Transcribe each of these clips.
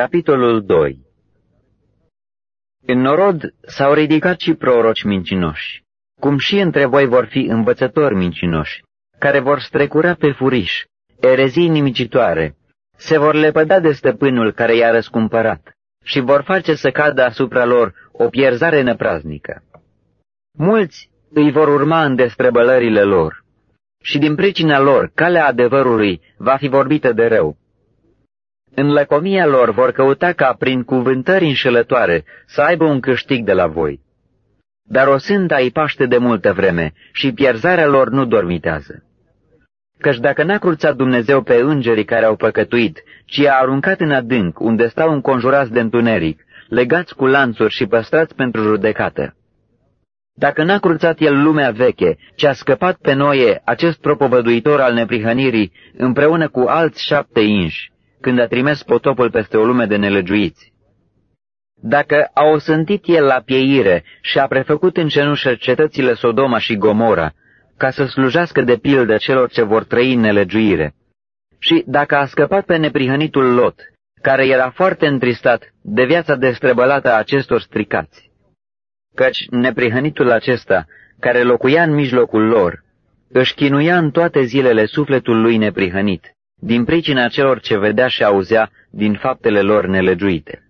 Capitolul 2 În norod s-au ridicat și proroci mincinoși, cum și între voi vor fi învățători mincinoși, care vor strecura pe furiș, erezii nimicitoare, se vor lepăda de stăpânul care i-a răscumpărat și vor face să cadă asupra lor o pierzare năpraznică. Mulți îi vor urma în destrăbălările lor și din pricina lor calea adevărului va fi vorbită de rău în lăcomia lor vor căuta ca prin cuvântări înșelătoare să aibă un câștig de la voi. Dar o sânda îi paște de multă vreme și pierzarea lor nu dormitează. Căci dacă n-a cruțat Dumnezeu pe îngerii care au păcătuit, ci a aruncat în adânc, unde stau înconjurați de întuneric, legați cu lanțuri și păstrați pentru judecată. Dacă n-a cruțat el lumea veche, ce a scăpat pe noi acest propovăduitor al neprihănirii, împreună cu alți șapte inși, când a trimis potopul peste o lume de nelegiuiți. Dacă a osântit el la pieire și a prefăcut în cenușă cetățile Sodoma și Gomora, ca să slujească de pildă celor ce vor trăi în nelegiuire, și dacă a scăpat pe neprihănitul Lot, care era foarte întristat de viața destrăbălată a acestor stricați, căci neprihănitul acesta, care locuia în mijlocul lor, își chinuia în toate zilele sufletul lui neprihănit, din pricina celor ce vedea și auzea din faptele lor nelegiuite.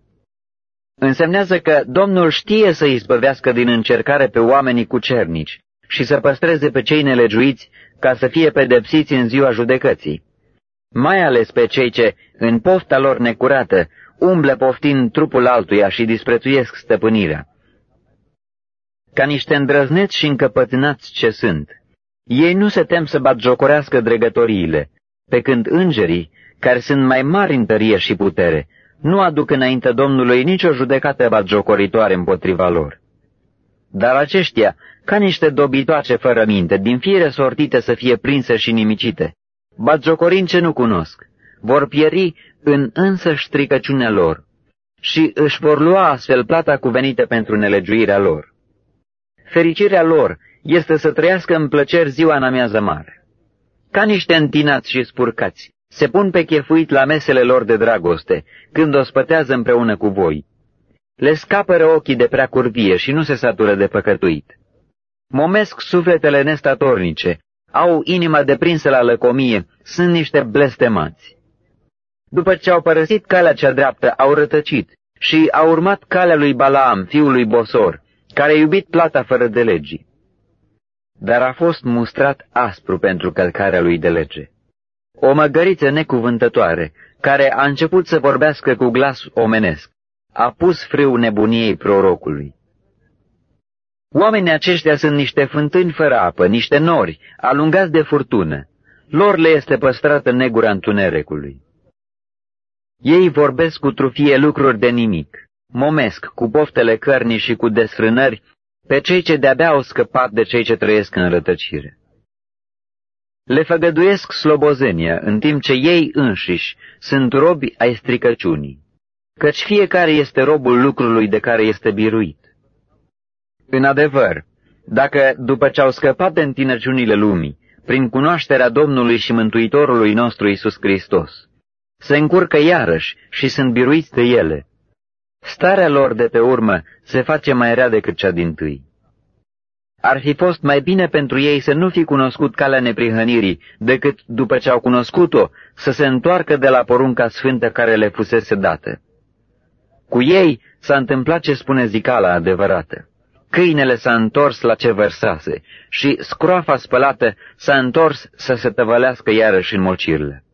Însemnează că Domnul știe să izbăvească din încercare pe oamenii cucernici și să păstreze pe cei nelegiuiți ca să fie pedepsiți în ziua judecății, mai ales pe cei ce, în pofta lor necurată, umble poftind trupul altuia și disprețuiesc stăpânirea. Ca niște îndrăzneți și încăpățânați ce sunt, ei nu se tem să batjocorească dregătoriile, pe când îngerii, care sunt mai mari în tărie și putere, nu aduc înainte Domnului nicio judecată batjocoritoare împotriva lor. Dar aceștia, ca niște dobitoace fără minte, din fire sortite să fie prinse și nimicite, batjocorind ce nu cunosc, vor pieri în însă stricăciunea lor și își vor lua astfel plata cuvenită pentru nelegiuirea lor. Fericirea lor este să trăiască în plăceri ziua în amiază mare ca niște întinați și spurcați, se pun pe chefuit la mesele lor de dragoste, când o spătează împreună cu voi. Le scapără ochii de prea curvie și nu se satură de păcătuit. Momesc sufletele nestatornice, au inima deprinsă la lăcomie, sunt niște blestemați. După ce au părăsit calea cea dreaptă, au rătăcit și au urmat calea lui Balaam, fiul lui Bosor, care a iubit plata fără de legii dar a fost mustrat aspru pentru călcarea lui de lege. O măgăriță necuvântătoare, care a început să vorbească cu glas omenesc, a pus frâu nebuniei prorocului. Oamenii aceștia sunt niște fântâni fără apă, niște nori, alungați de furtună. Lor le este păstrată negura întunericului. Ei vorbesc cu trufie lucruri de nimic, momesc cu poftele cărnii și cu desfrânări pe cei ce de-abia au scăpat de cei ce trăiesc în rătăcire. Le făgăduiesc slobozenia, în timp ce ei înșiși sunt robi ai stricăciunii, căci fiecare este robul lucrului de care este biruit. În adevăr, dacă, după ce au scăpat de întinăciunile lumii, prin cunoașterea Domnului și Mântuitorului nostru Isus Hristos, se încurcă iarăși și sunt biruiți de ele, starea lor de pe urmă se face mai rea decât cea din tâi. Ar fi fost mai bine pentru ei să nu fi cunoscut calea neprihănirii, decât, după ce au cunoscut-o, să se întoarcă de la porunca sfântă care le fusese dată. Cu ei s-a întâmplat ce spune zicala adevărată. Câinele s-a întors la ce vărsase și scroafa spălată s-a întors să se tăvălească iarăși în mocirle.